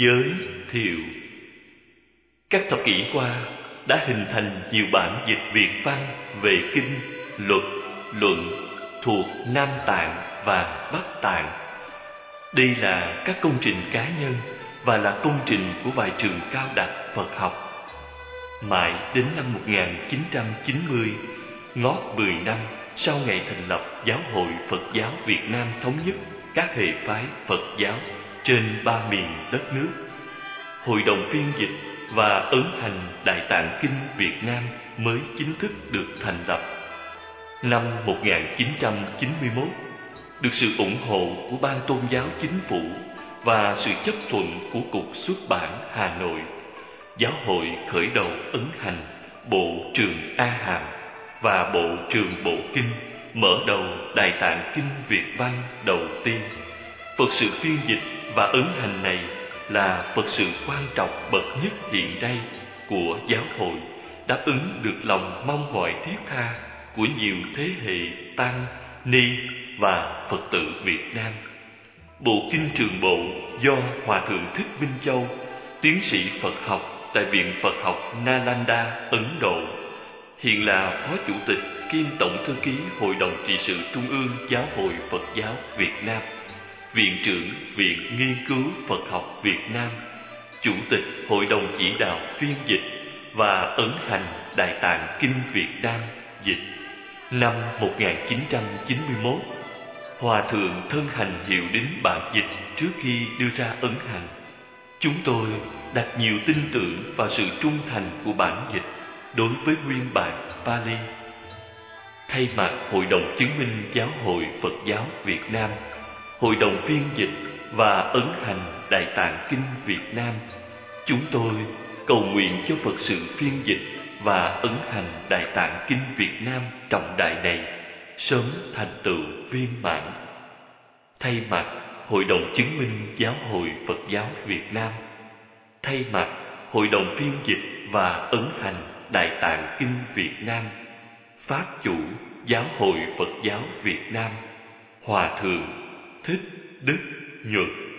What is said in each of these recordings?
giới thiệu Các thập kỷ qua đã hình thành nhiều bản dịch Việt văn về kinh, luật, luận thuộc Nam Tạng và Bắc Tạng. Đây là các công trình cá nhân và là công trình của vài trường cao đẳng Phật học. Mãi đến năm 1990, ngót 10 năm sau ngày thành lập Giáo hội Phật giáo Việt Nam thống nhất các hệ phái Phật giáo trên ba miền đất nước, Hội đồng phiên dịch và ấn hành Đại Tạng Kinh Việt Nam mới chính thức được thành lập. Năm 1991, được sự ủng hộ của Ban Tôn giáo Chính phủ và sự chấp thuận của Cục xuất bản Hà Nội, Giáo hội khởi đầu ấn hành Bộ Trường A Hàm và Bộ Trường Bộ Kinh mở đầu Đại Tạng Kinh Việt Văn đầu tiên. Phật sự phiên dịch và ứng hành này là Phật sự quan trọng bậc nhất hiện nay của giáo hội, đáp ứng được lòng mong mỏi thiết tha của nhiều thế hệ tăng, ni và Phật tử Việt Nam. Bộ Kinh Trường Bộ do Hòa Thượng Thích Minh Châu, tiến sĩ Phật học tại Viện Phật học Nalanda, Ấn Độ, hiện là Phó Chủ tịch kiêm Tổng Thư ký Hội đồng trị sự Trung ương Giáo hội Phật giáo Việt Nam, Viện trưởng Viện Nghiên cứu Phật học Việt Nam, Chủ tịch Hội đồng chỉ đạo phiên dịch và ấn hành Đại tạng Kinh Việt Nam dịch. Năm 1991, Hòa Thượng thân hành hiệu đính bản dịch trước khi đưa ra ấn hành. Chúng tôi đặt nhiều tin tưởng vào sự trung thành của bản dịch đối với nguyên bản Pali. Thay mặt Hội đồng chứng minh Giáo hội Phật giáo Việt Nam, Hội đồng phiên dịch và ấn hành Đại tạng Kinh Việt Nam, chúng tôi cầu nguyện cho Phật sự phiên dịch và ấn hành Đại tạng Kinh Việt Nam trọng đại này sớm thành tựu viên mãn. Thay mặt Hội đồng chứng minh Giáo hội Phật giáo Việt Nam, thay mặt Hội đồng phiên dịch và ấn hành Đại tạng Kinh Việt Nam, Pháp chủ Giáo hội Phật giáo Việt Nam, Hòa thượng Thích Đức Nhuận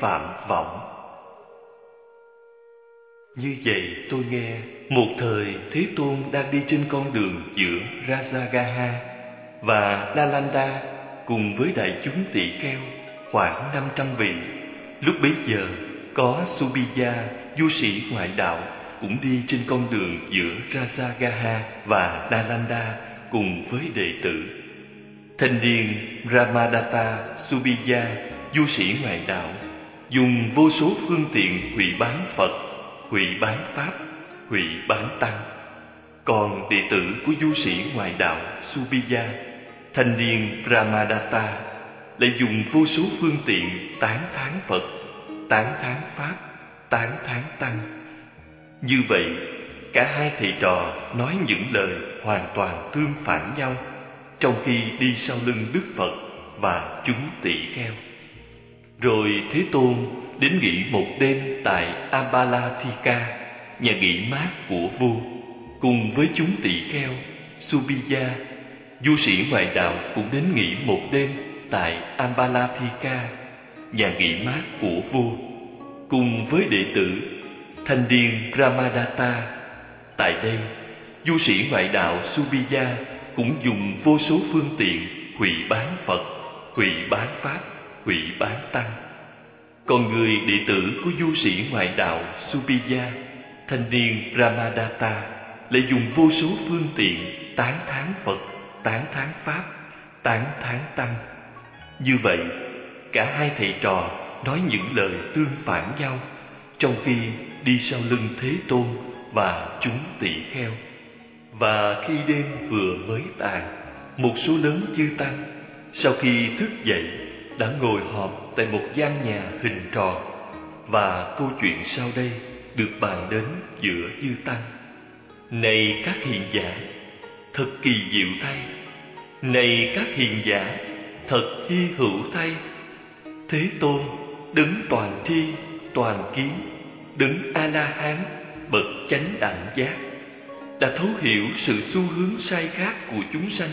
Phạm Vọng Như vậy tôi nghe Một thời Thế Tôn đang đi trên con đường giữa Rajagaha Và Nalanda Cùng với đại chúng tỷ kheo khoảng năm trăm vị. Lúc bấy giờ có Subiya, du sĩ ngoại đạo Cũng đi trên con đường giữa Rajagaha và Nalanda Cùng với đệ tử. Thanh niên Ramadatta Subiya du sĩ ngoại đạo dùng vô số phương tiện hủy bán Phật, hủy bán Pháp, hủy bán Tăng. Còn đệ tử của du sĩ ngoại đạo Subiya, thanh niên Brahmadatta lại dùng vô số phương tiện tán thán Phật, tán thán Pháp, tán thán Tăng. Như vậy, cả hai thầy trò nói những lời hoàn toàn tương phản nhau trong khi đi sau lưng Đức Phật và chúng tỷ kheo. Rồi Thế Tôn đến nghỉ một đêm tại Ambalathika, nhà nghỉ mát của vua, cùng với chúng tỷ kheo, Subiya, du sĩ ngoại đạo cũng đến nghỉ một đêm tại Ambalathika, nhà nghỉ mát của vua, cùng với đệ tử thanh Điên Ramadatta. Tại đây, du sĩ ngoại đạo Subiya cũng dùng vô số phương tiện hủy bán Phật, hủy bán Pháp hủy bán tăng còn người đệ tử của du sĩ ngoại đạo Subiya thanh niên Brahmadatta lại dùng vô số phương tiện tán thán Phật, tán thán Pháp, tán thán Tăng. Như vậy, cả hai thầy trò nói những lời tương phản nhau, trong khi đi sau lưng Thế Tôn và chúng tỷ kheo. Và khi đêm vừa mới tàn, một số lớn chư tăng sau khi thức dậy đã ngồi họp tại một gian nhà hình tròn và câu chuyện sau đây được bàn đến giữa dư tăng. Này các hiền giả, thật kỳ diệu thay. Này các hiền giả, thật hy hữu thay. Thế Tôn, đứng toàn tri, toàn kiến, đứng A-la-hán, bậc chánh đẳng giác, đã thấu hiểu sự xu hướng sai khác của chúng sanh.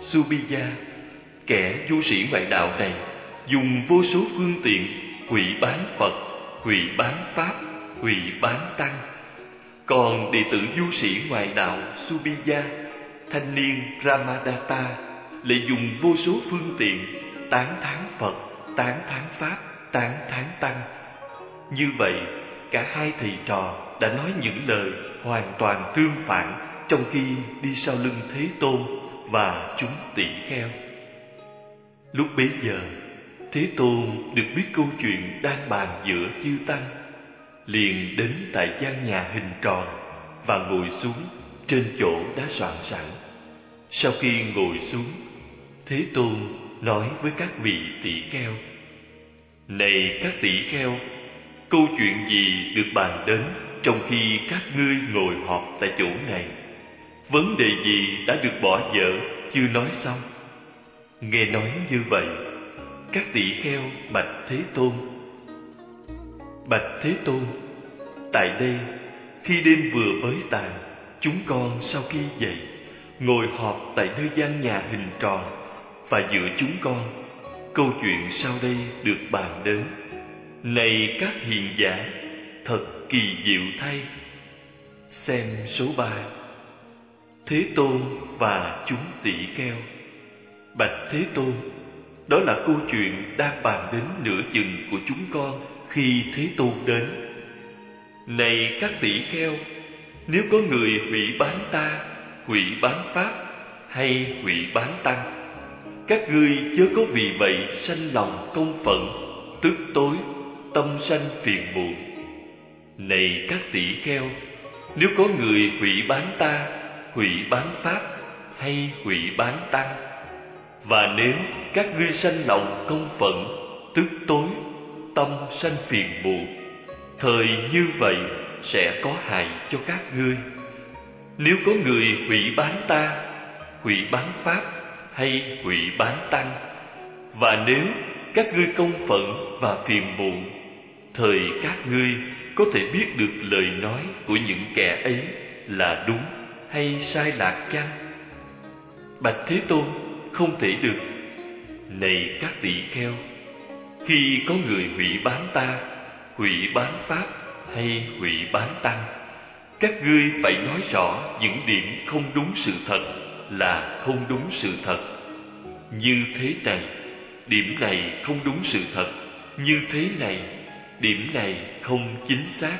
Subiya, kẻ du sĩ ngoại đạo này, dùng vô số phương tiện hủy bán Phật, hủy bán Pháp, hủy bán Tăng. Còn đệ tử du sĩ ngoại đạo Subiya, thanh niên Ramadatta lại dùng vô số phương tiện tán thán Phật, tán thán Pháp, tán thán Tăng. Như vậy, cả hai thầy trò đã nói những lời hoàn toàn tương phản trong khi đi sau lưng Thế Tôn và chúng tỷ kheo. Lúc bấy giờ, Thế Tôn được biết câu chuyện đang bàn giữa chư tăng, liền đến tại gian nhà hình tròn và ngồi xuống trên chỗ đã soạn sẵn. Sau khi ngồi xuống, Thế Tôn nói với các vị tỷ kheo: Này các tỷ kheo, câu chuyện gì được bàn đến trong khi các ngươi ngồi họp tại chỗ này? Vấn đề gì đã được bỏ dở chưa nói xong? Nghe nói như vậy, các tỷ kheo bạch Thế Tôn. Bạch Thế Tôn, tại đây, khi đêm vừa mới tàn, chúng con sau khi dậy, ngồi họp tại nơi gian nhà hình tròn, và giữa chúng con, câu chuyện sau đây được bàn đến. Này các hiền giả, thật kỳ diệu thay. Xem số ba Thế Tôn và chúng tỷ kheo Bạch Thế Tôn, Đó là câu chuyện đang bàn đến nửa chừng của chúng con Khi Thế Tôn đến. Này các tỷ kheo, Nếu có người hủy bán ta, Hủy bán Pháp Hay hủy bán Tăng, Các ngươi chớ có vì vậy sanh lòng công phận Tức tối, Tâm sanh phiền muộn. Này các tỷ kheo, Nếu có người hủy bán ta, Hủy bán Pháp Hay hủy bán Tăng và nếu các ngươi sanh lòng công phận, Tức tối, Tâm sanh phiền buồn Thời như vậy sẽ có hại cho các ngươi Nếu có người hủy bán ta, Hủy bán Pháp Hay hủy bán Tăng, Và nếu các ngươi công phận và phiền muộn, Thời các ngươi có thể biết được lời nói của những kẻ ấy là đúng hay sai lạc chăng? Bạch Thế Tôn không thể được. Này các tỷ kheo, khi có người hủy bán ta, hủy bán pháp hay hủy bán tăng, các ngươi phải nói rõ những điểm không đúng sự thật là không đúng sự thật. Như thế này, điểm này không đúng sự thật. Như thế này, điểm này không chính xác.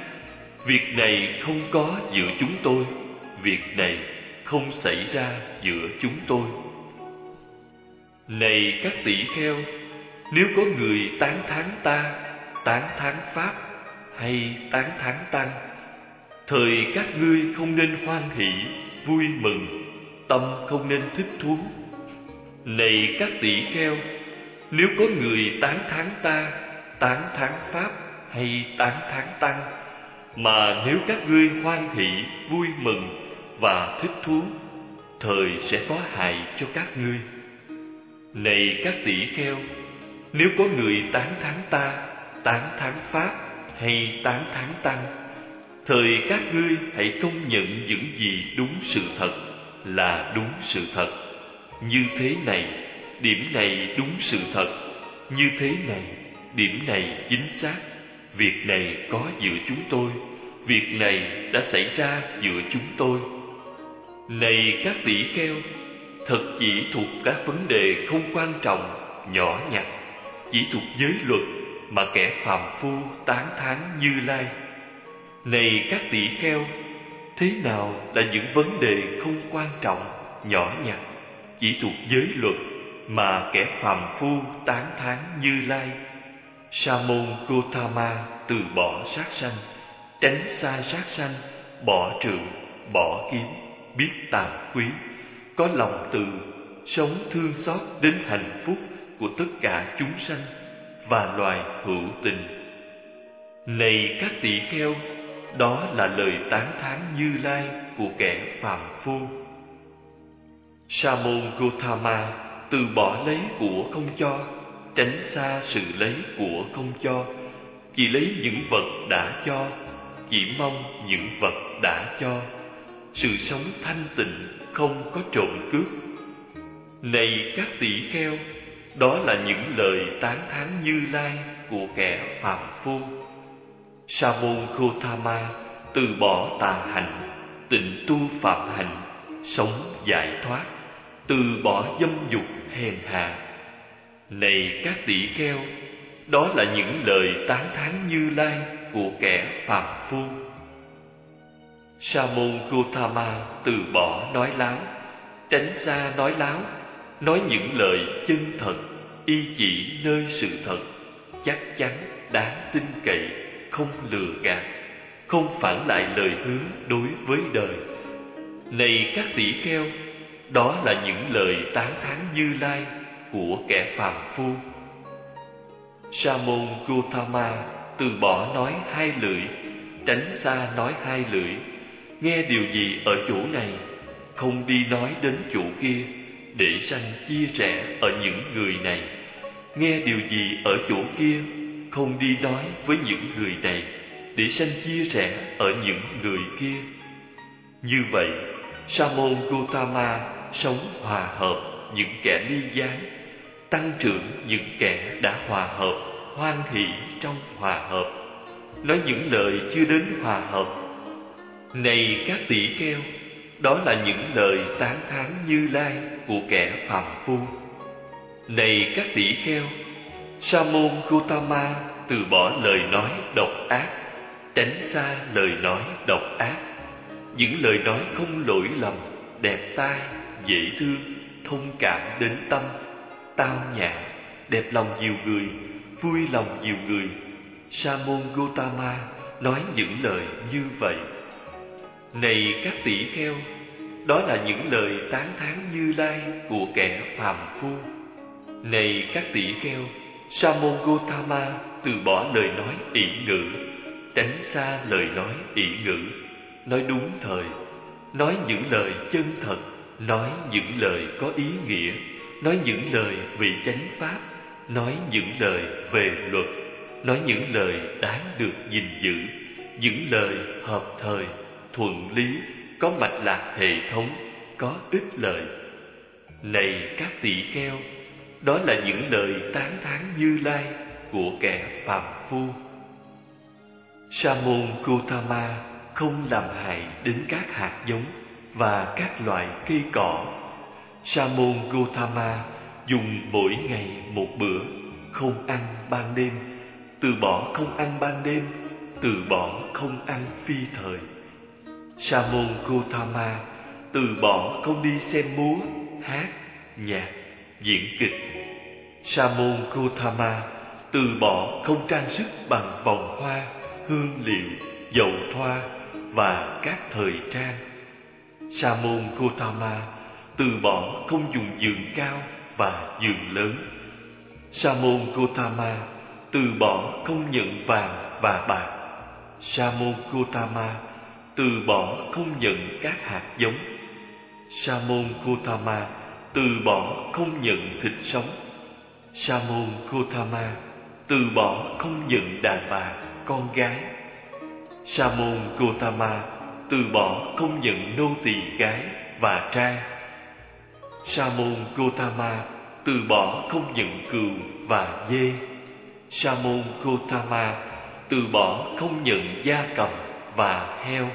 Việc này không có giữa chúng tôi, việc này không xảy ra giữa chúng tôi này các tỷ kheo, nếu có người tán thán ta, tán thán Pháp hay tán thán Tăng, thời các ngươi không nên hoan hỷ, vui mừng, tâm không nên thích thú. Này các tỷ kheo, nếu có người tán thán ta, tán thán Pháp hay tán thán Tăng, mà nếu các ngươi hoan hỷ, vui mừng và thích thú, thời sẽ có hại cho các ngươi. Này các tỷ kheo, nếu có người tán thán ta, tán thán Pháp hay tán thán Tăng, thời các ngươi hãy công nhận những gì đúng sự thật là đúng sự thật. Như thế này, điểm này đúng sự thật. Như thế này, điểm này chính xác. Việc này có giữa chúng tôi, việc này đã xảy ra giữa chúng tôi. Này các tỷ kheo, thật chỉ thuộc các vấn đề không quan trọng, nhỏ nhặt, chỉ thuộc giới luật mà kẻ phàm phu tán thán Như Lai. Này các tỷ kheo, thế nào là những vấn đề không quan trọng, nhỏ nhặt, chỉ thuộc giới luật mà kẻ phàm phu tán thán Như Lai? Sa môn Gotama từ bỏ sát sanh, tránh xa sát sanh, bỏ trượng, bỏ kiếm, biết tàm quý, có lòng từ, sống thương xót đến hạnh phúc của tất cả chúng sanh và loài hữu tình. Này các tỷ kheo, đó là lời tán thán Như Lai của kẻ phàm phu. Sa môn Gotama từ bỏ lấy của không cho, tránh xa sự lấy của không cho, chỉ lấy những vật đã cho, chỉ mong những vật đã cho. Sự sống thanh tịnh không có trộm cướp. Này các tỷ kheo, đó là những lời tán thán Như Lai của kẻ phàm phu. Sa môn Gotama từ bỏ tà hành, tịnh tu phạm hành, sống giải thoát, từ bỏ dâm dục hèn hạ. Này các tỷ kheo, đó là những lời tán thán Như Lai của kẻ phàm phu. Sa môn Gotama từ bỏ nói láo, tránh xa nói láo, nói những lời chân thật, y chỉ nơi sự thật, chắc chắn đáng tin cậy không lừa gạt, không phản lại lời hứa đối với đời. Này các tỷ kheo, đó là những lời tán thán Như Lai của kẻ phàm phu. Sa môn Gautama từ bỏ nói hai lưỡi, tránh xa nói hai lưỡi, nghe điều gì ở chỗ này, không đi nói đến chỗ kia, để sanh chia rẽ ở những người này. Nghe điều gì ở chỗ kia, không đi nói với những người này để sanh chia rẽ ở những người kia. Như vậy, Sa môn gotama sống hòa hợp những kẻ ly gián, tăng trưởng những kẻ đã hòa hợp, hoan hỷ trong hòa hợp, nói những lời chưa đến hòa hợp. Này các tỷ kheo, đó là những lời tán thán như lai của kẻ phàm phu. Này các tỷ kheo, Sa môn Gautama từ bỏ lời nói độc ác, tránh xa lời nói độc ác. Những lời nói không lỗi lầm, đẹp tai, dễ thương, thông cảm đến tâm, tao nhã, đẹp lòng nhiều người, vui lòng nhiều người. Sa môn Gautama nói những lời như vậy. Này các tỷ kheo, đó là những lời tán thán Như Lai của kẻ phàm phu. Này các tỷ kheo, Sa môn Gotama từ bỏ lời nói ỷ ngữ, tránh xa lời nói ỷ ngữ, nói đúng thời, nói những lời chân thật, nói những lời có ý nghĩa, nói những lời về chánh pháp, nói những lời về luật, nói những lời đáng được gìn giữ, những lời hợp thời, thuận lý, có mạch lạc hệ thống, có ích lợi. Này các tỷ kheo, đó là những lời tán thán Như Lai của kẻ phàm phu. Sa môn Gautama không làm hại đến các hạt giống và các loại cây cỏ. Sa môn Gautama dùng mỗi ngày một bữa, không ăn ban đêm, từ bỏ không ăn ban đêm, từ bỏ không ăn phi thời. Sa môn Gautama từ bỏ không đi xem múa, hát, nhạc, diễn kịch. Sa môn Gautama từ bỏ không trang sức bằng vòng hoa, hương liệu, dầu thoa và các thời trang. Sa môn Gautama từ bỏ không dùng giường cao và giường lớn. Sa môn Gautama từ bỏ không nhận vàng và bạc. Sa môn Gautama từ bỏ không nhận các hạt giống. Sa môn Gautama từ bỏ không nhận thịt sống. Sa môn Gautama từ bỏ không nhận đàn bà, con gái. Sa môn Gautama từ bỏ không nhận nô tỳ gái và trai. Sa môn Gautama từ bỏ không nhận cừu và dê. Sa môn Gautama từ bỏ không nhận gia cầm và heo.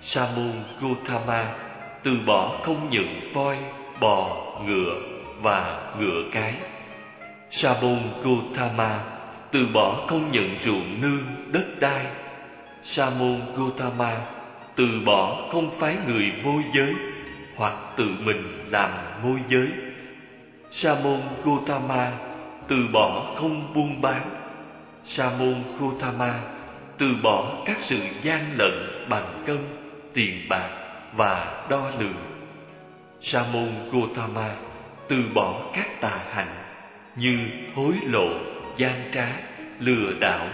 Sa môn gotama từ bỏ không nhận voi, bò, ngựa và ngựa cái. Sa môn gotama từ bỏ không nhận ruộng nương đất đai. sa môn gotama từ bỏ không phái người môi giới hoặc tự mình làm môi giới sa môn gotama từ bỏ không buôn bán sa môn gotama từ bỏ các sự gian lận bằng cân tiền bạc và đo lường. Sa môn gotama từ bỏ các tà hạnh như hối lộ, gian trá, lừa đảo.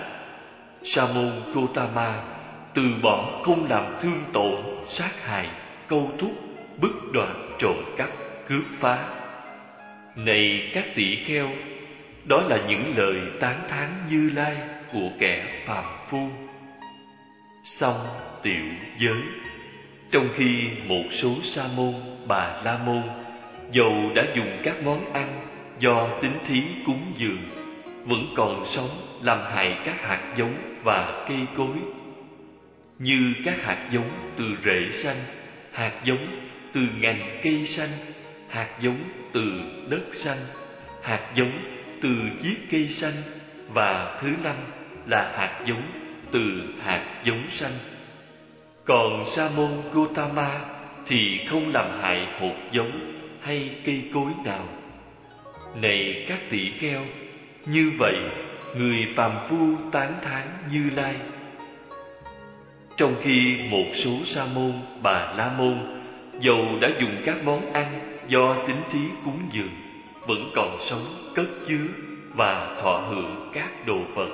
Sa môn gotama từ bỏ không làm thương tổn, sát hại, câu thúc, bức đoạt, trộm cắp, cướp phá. Này các tỷ kheo, đó là những lời tán thán như lai của kẻ phàm phu. Xong tiểu giới trong khi một số sa môn, bà la môn, dầu đã dùng các món ăn do tính thí cúng dường, vẫn còn sống làm hại các hạt giống và cây cối. Như các hạt giống từ rễ xanh, hạt giống từ ngành cây xanh, hạt giống từ đất xanh, hạt giống từ chiếc cây xanh và thứ năm là hạt giống từ hạt giống xanh còn sa môn Gautama thì không làm hại hột giống hay cây cối nào. Này các tỷ kheo, như vậy người phàm phu tán thán như lai. Trong khi một số sa môn, bà la môn, dầu đã dùng các món ăn do tính thí cúng dường, vẫn còn sống cất chứa và thọ hưởng các đồ vật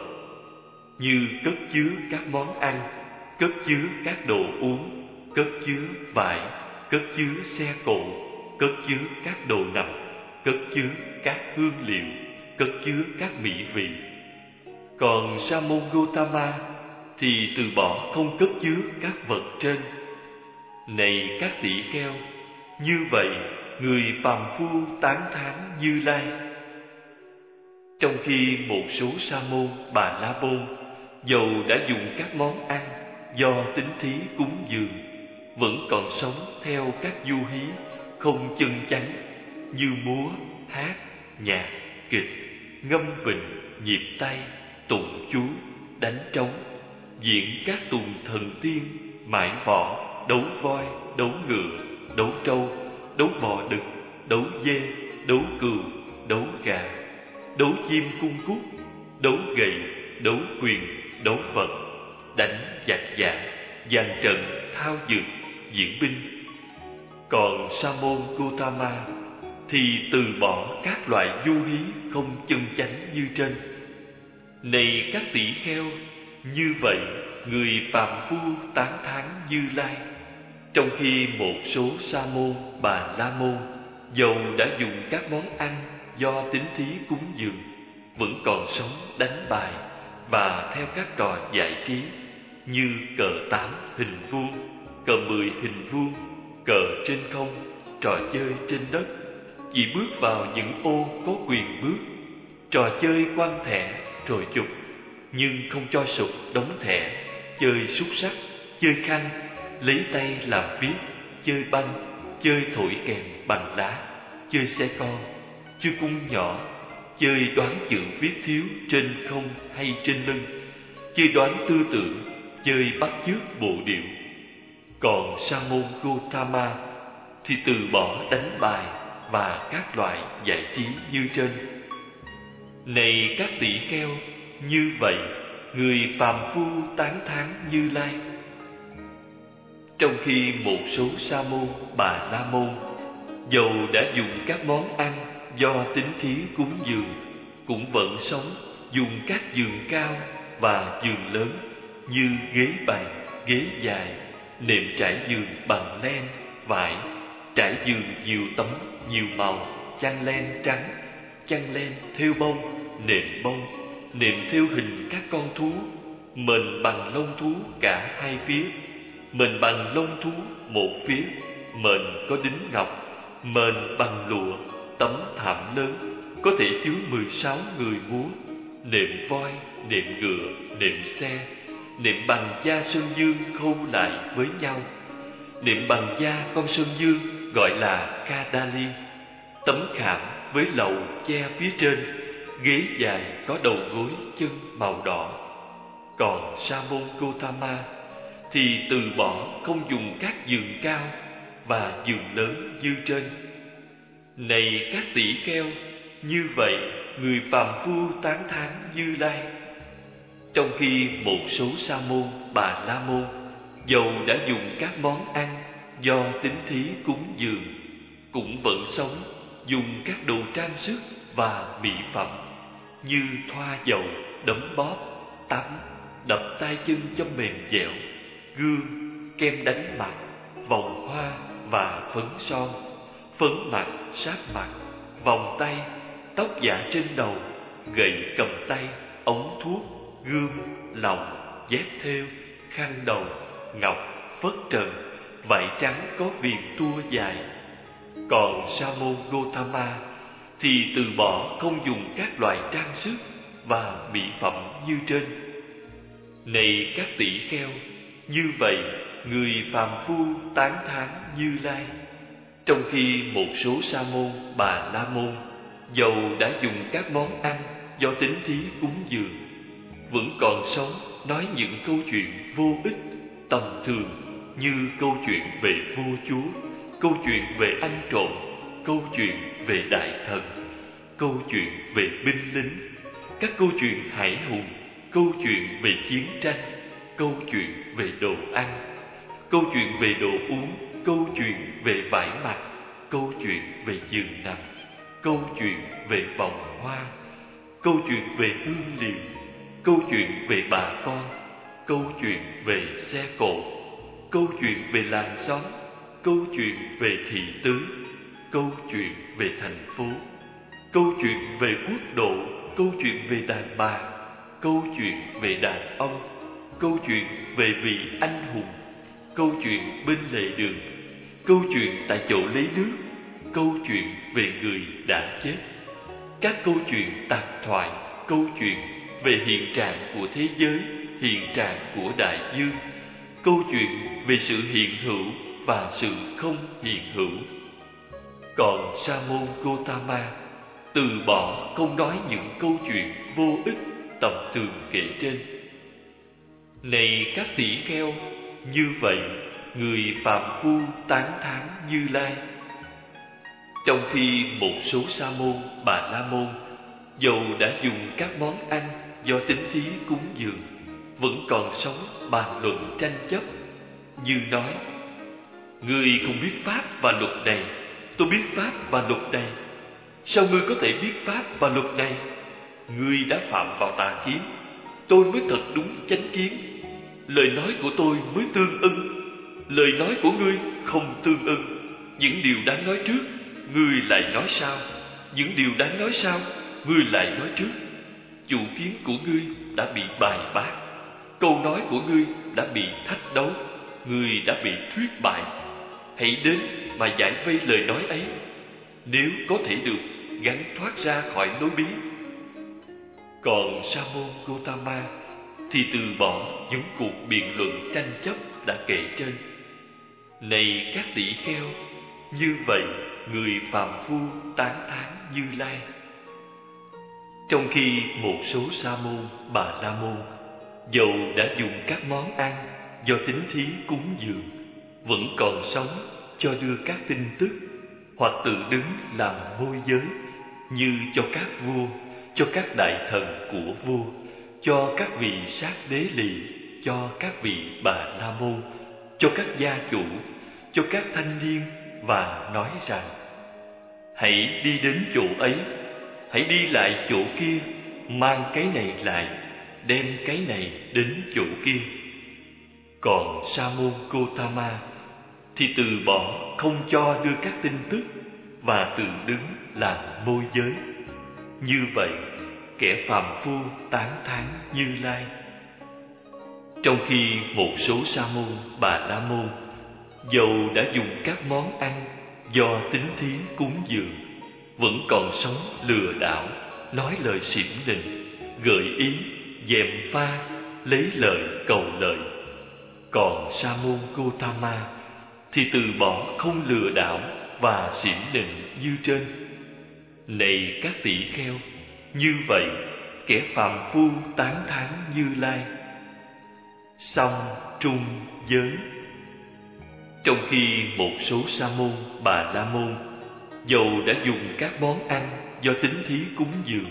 như cất chứa các món ăn cất chứa các đồ uống, cất chứa vải, cất chứa xe cộ, cất chứa các đồ nằm, cất chứa các hương liệu, cất chứa các mỹ vị. Còn sa môn gotama thì từ bỏ không cất chứa các vật trên. Này các tỷ kheo, như vậy người phàm phu tán thán như lai. Trong khi một số sa môn bà la môn, dầu đã dùng các món ăn do tính thí cúng dường, vẫn còn sống theo các du hí, không chân chánh, như múa, hát, nhạc, kịch, ngâm vịnh nhịp tay, tụng chú đánh trống, diễn các tuồng thần tiên, mãi võ đấu voi, đấu ngựa, đấu trâu, đấu bò đực, đấu dê, đấu cừu, đấu gà, đấu chim cung cút, đấu gậy, đấu quyền, đấu vật đánh giặc giả gian trận thao dược, diễn binh. Còn sa môn gotama thì từ bỏ các loại du hí không chân chánh như trên. Này các tỷ kheo, như vậy người phàm phu tán thán như lai, trong khi một số sa môn bà la môn dầu đã dùng các món ăn do tính thí cúng dường, vẫn còn sống đánh bài và theo các trò giải trí như cờ tám hình vuông, cờ mười hình vuông, cờ trên không, trò chơi trên đất. Chỉ bước vào những ô có quyền bước. Trò chơi quan thẻ rồi chụp nhưng không cho sụp đóng thẻ. Chơi xúc sắc, chơi khăn, lấy tay làm viết chơi banh, chơi thổi kèn bằng đá. Chơi xe con, chơi cung nhỏ chơi đoán chữ viết thiếu trên không hay trên lưng. Chơi đoán tư tưởng, chơi bắt chước bộ điệu. Còn sa môn gotama thì từ bỏ đánh bài và các loại giải trí như trên. Này các tỷ kheo, như vậy người phàm phu tán thán như lai. Trong khi một số sa môn, bà la môn, dầu đã dùng các món ăn do tính thí cúng dường, cũng vẫn sống, dùng các giường cao và giường lớn như ghế bày ghế dài, nệm trải giường bằng len, vải, trải giường nhiều tấm, nhiều màu, chăn len trắng, chăn len thêu bông, nệm bông, nệm thêu hình các con thú, mền bằng lông thú cả hai phía, mền bằng lông thú một phía, mền có đính ngọc, mền bằng lụa tấm thảm lớn có thể chứa mười sáu người múa. Nệm voi, nệm ngựa, nệm xe, nệm bằng da sơn dương khâu lại với nhau. Nệm bằng da con sơn dương gọi là kadali. Tấm khảm với lầu che phía trên, ghế dài có đầu gối chân màu đỏ. Còn Sa môn Gotama thì từ bỏ không dùng các giường cao và giường lớn như trên. Này các tỷ kheo, như vậy người phàm phu tán thán Như Lai. Trong khi một số sa môn, bà la môn dầu đã dùng các món ăn do tính thí cúng dường cũng vẫn sống dùng các đồ trang sức và mỹ phẩm như thoa dầu, đấm bóp, tắm, đập tay chân cho mềm dẻo, gương, kem đánh mặt, vòng hoa và phấn son, phấn mặt, sát mặt, vòng tay, tóc giả trên đầu, gậy cầm tay, ống thuốc, gươm, lòng, dép thêu, khăn đầu, ngọc, phất trần, vải trắng có viền tua dài. Còn Sa môn Gotama thì từ bỏ không dùng các loại trang sức và mỹ phẩm như trên. Này các tỷ kheo, như vậy người phàm phu tán thán Như Lai. Trong khi một số sa môn, bà la môn dầu đã dùng các món ăn do tính thí cúng dường, vẫn còn sống nói những câu chuyện vô ích, tầm thường như câu chuyện về vua chúa, câu chuyện về anh trộm, câu chuyện về đại thần, câu chuyện về binh lính, các câu chuyện hải hùng, câu chuyện về chiến tranh, câu chuyện về đồ ăn, câu chuyện về đồ uống, câu chuyện về vải mặt, câu chuyện về giường nằm, câu chuyện về vòng hoa, câu chuyện về hương liệu, câu chuyện về bà con, câu chuyện về xe cộ, câu chuyện về làng xóm, câu chuyện về thị tứ, câu chuyện về thành phố, câu chuyện về quốc độ, câu chuyện về đàn bà, câu chuyện về đàn ông, câu chuyện về vị anh hùng, câu chuyện bên lề đường, câu chuyện tại chỗ lấy nước, câu chuyện về người đã chết, các câu chuyện tạc thoại, câu chuyện về hiện trạng của thế giới, hiện trạng của đại dương, câu chuyện về sự hiện hữu và sự không hiện hữu. Còn Sa môn Gotama từ bỏ không nói những câu chuyện vô ích tầm thường kể trên. Này các tỷ kheo, như vậy người phạm phu tán thán Như Lai. Trong khi một số sa môn, bà la môn dầu đã dùng các món ăn do tính thí cúng dường vẫn còn sống bàn luận tranh chấp như nói ngươi không biết pháp và luật này tôi biết pháp và luật này. Sao ngươi có thể biết pháp và luật này? Ngươi đã phạm vào tà kiến tôi mới thật đúng chánh kiến lời nói của tôi mới tương ưng. Lời nói của ngươi không tương ưng. Những điều đáng nói trước, ngươi lại nói sao những điều đáng nói sao ngươi lại nói trước. Chủ kiến của ngươi đã bị bài bác. Câu nói của ngươi đã bị thách đấu. Ngươi đã bị thuyết bại. Hãy đến mà giải vây lời nói ấy. Nếu có thể được gắn thoát ra khỏi lối bí còn sa môn gotama thì từ bỏ những cuộc biện luận tranh chấp đã kể trên. Này các tỷ kheo như vậy người phàm phu tán thán như lai. Trong khi một số sa môn, bà la môn dầu đã dùng các món ăn do tính thí cúng dường vẫn còn sống cho đưa các tin tức hoặc tự đứng làm môi giới như cho các vua, cho các đại thần của vua, cho các vị sát đế lì, cho các vị bà la môn, cho các gia chủ, cho các thanh niên và nói rằng hãy đi đến chỗ ấy hãy đi lại chỗ kia mang cái này lại đem cái này đến chỗ kia. Còn sa môn gotama thì từ bỏ không cho đưa các tin tức và tự đứng làm môi giới. Như vậy kẻ phàm phu tán thán như lai. Trong khi một số sa môn bà la môn dầu đã dùng các món ăn do tính thí cúng dường vẫn còn sống lừa đảo nói lời xỉm định, gợi ý dèm pha lấy lời cầu lợi. Còn sa môn gotama thì từ bỏ không lừa đảo và xỉm định như trên. Này các tỷ kheo như vậy, kẻ phàm phu tán thán như lai, song trung giới. Trong khi một số sa môn, bà la môn, dầu đã dùng các món ăn do tính thí cúng dường,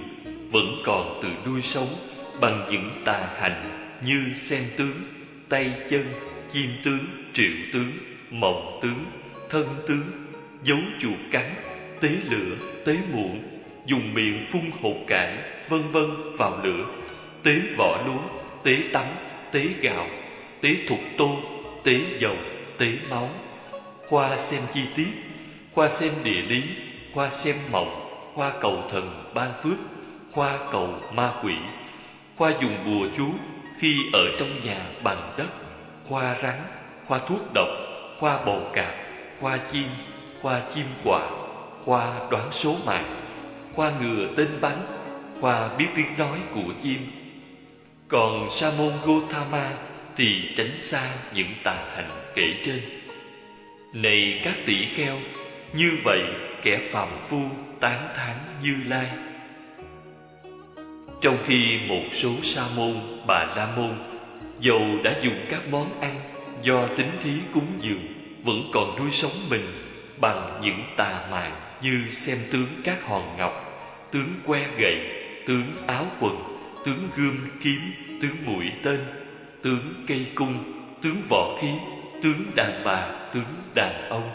vẫn còn tự nuôi sống bằng những tà hành như sen tướng, tay chân, chim tướng, triệu tướng, mộng tướng, thân tướng, dấu chuột cắn, tế lửa, tế muộn dùng miệng phun hột cải, vân vân vào lửa. Tế vỏ lúa tế tắm, tế gạo, tế thục tô, tế dầu, tế máu. Khoa xem chi tiết khoa xem địa lý khoa xem mộng khoa cầu thần ban phước khoa cầu ma quỷ khoa dùng bùa chú khi ở trong nhà bằng đất khoa rắn khoa thuốc độc khoa bầu cạp khoa chim khoa chim quả khoa đoán số mạng qua ngựa tên bắn, qua biết tiếng nói của chim. Còn sa môn gotama thì tránh xa những tà hành kể trên. Này các tỷ kheo, như vậy kẻ phàm phu tán thán như lai. Trong khi một số sa môn, bà la môn, dầu đã dùng các món ăn do tính thí cúng dường, vẫn còn nuôi sống mình bằng những tà mạn như xem tướng các hòn ngọc, tướng que gậy, tướng áo quần, tướng gươm kiếm, tướng mũi tên, tướng cây cung, tướng võ khí, tướng đàn bà, tướng đàn ông,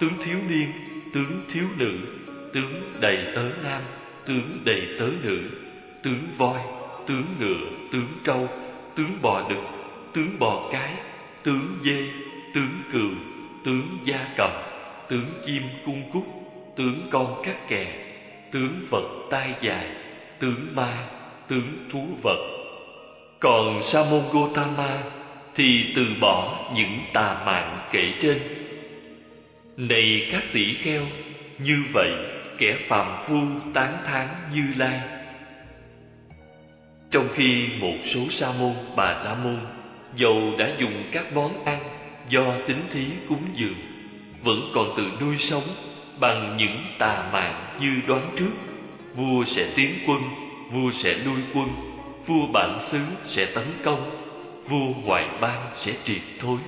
tướng thiếu niên, tướng thiếu nữ, tướng đầy tớ nam, tướng đầy tớ nữ, tướng voi, tướng ngựa, tướng trâu, tướng bò đực, tướng bò cái, tướng dê, tướng cừu, tướng gia cầm, tướng chim cung cúc tướng con cắt kè tướng vật tai dài, tướng ma, tướng thú vật. Còn sa môn gotama thì từ bỏ những tà mạng kể trên. Này các tỷ kheo, như vậy kẻ phàm phu tán thán như lai. Trong khi một số sa môn bà la môn dầu đã dùng các món ăn do tính thí cúng dường, vẫn còn tự nuôi sống bằng những tà mạng như đoán trước. Vua sẽ tiến quân, vua sẽ nuôi quân, vua bản xứ sẽ tấn công, vua ngoại bang sẽ triệt thối.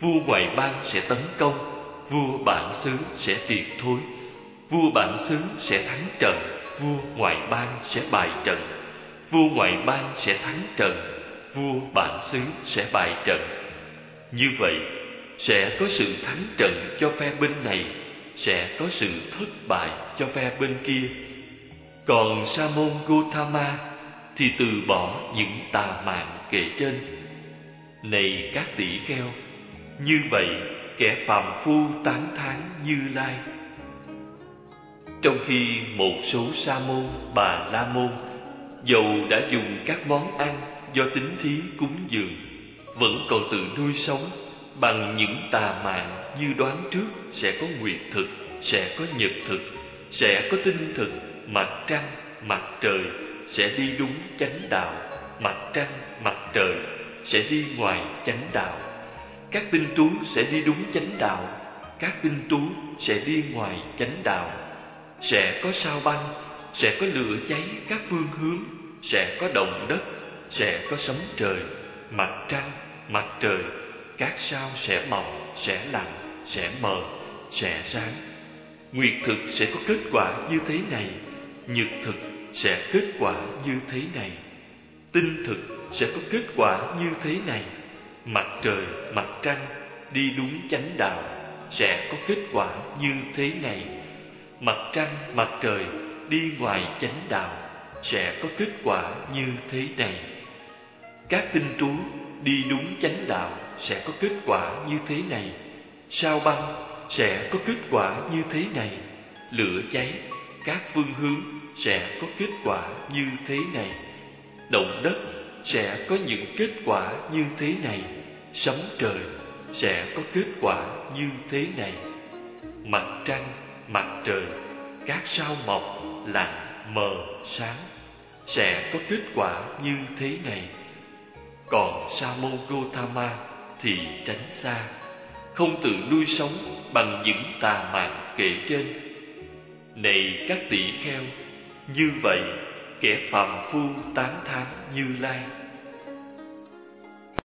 Vua ngoại bang sẽ tấn công, vua bản xứ sẽ triệt thối. Vua bản xứ sẽ thắng trận, vua ngoại bang sẽ bại trận. Vua ngoại bang sẽ thắng trận, vua bản xứ sẽ bại trận. Như vậy, sẽ có sự thắng trận cho phe bên này sẽ có sự thất bại cho phe bên kia. Còn sa môn gotama thì từ bỏ những tà mạng kể trên. Này các tỷ kheo, như vậy kẻ phàm phu tán thán như lai. Trong khi một số sa môn bà la môn, dầu đã dùng các món ăn do tính thí cúng dường, vẫn còn tự nuôi sống bằng những tà mạng như đoán trước sẽ có nguyệt thực, sẽ có nhật thực, sẽ có tinh thực, mặt trăng, mặt trời sẽ đi đúng chánh đạo, mặt trăng, mặt trời sẽ đi ngoài chánh đạo. Các tinh tú sẽ đi đúng chánh đạo, các tinh tú sẽ đi ngoài chánh đạo. Sẽ có sao băng, sẽ có lửa cháy các phương hướng, sẽ có động đất, sẽ có sấm trời, mặt trăng, mặt trời các sao sẽ mỏng, sẽ lặng sẽ mờ sẽ sáng. Nguyệt thực sẽ có kết quả như thế này nhật thực sẽ kết quả như thế này tinh thực sẽ có kết quả như thế này. Mặt trời mặt trăng đi đúng chánh đạo sẽ có kết quả như thế này. Mặt trăng mặt trời đi ngoài chánh đạo sẽ có kết quả như thế này. Các tinh tú đi đúng chánh đạo sẽ có kết quả như thế này. Sao băng sẽ có kết quả như thế này? Lửa cháy, các phương hướng sẽ có kết quả như thế này. Động đất sẽ có những kết quả như thế này. Sấm trời sẽ có kết quả như thế này. Mặt trăng, mặt trời, các sao mọc lạnh mờ, sáng sẽ có kết quả như thế này. Còn sa môn gotama thì tránh xa, không tự nuôi sống bằng những tà mạng kể trên. Này các tỷ kheo, như vậy kẻ phàm phu tán thán như lai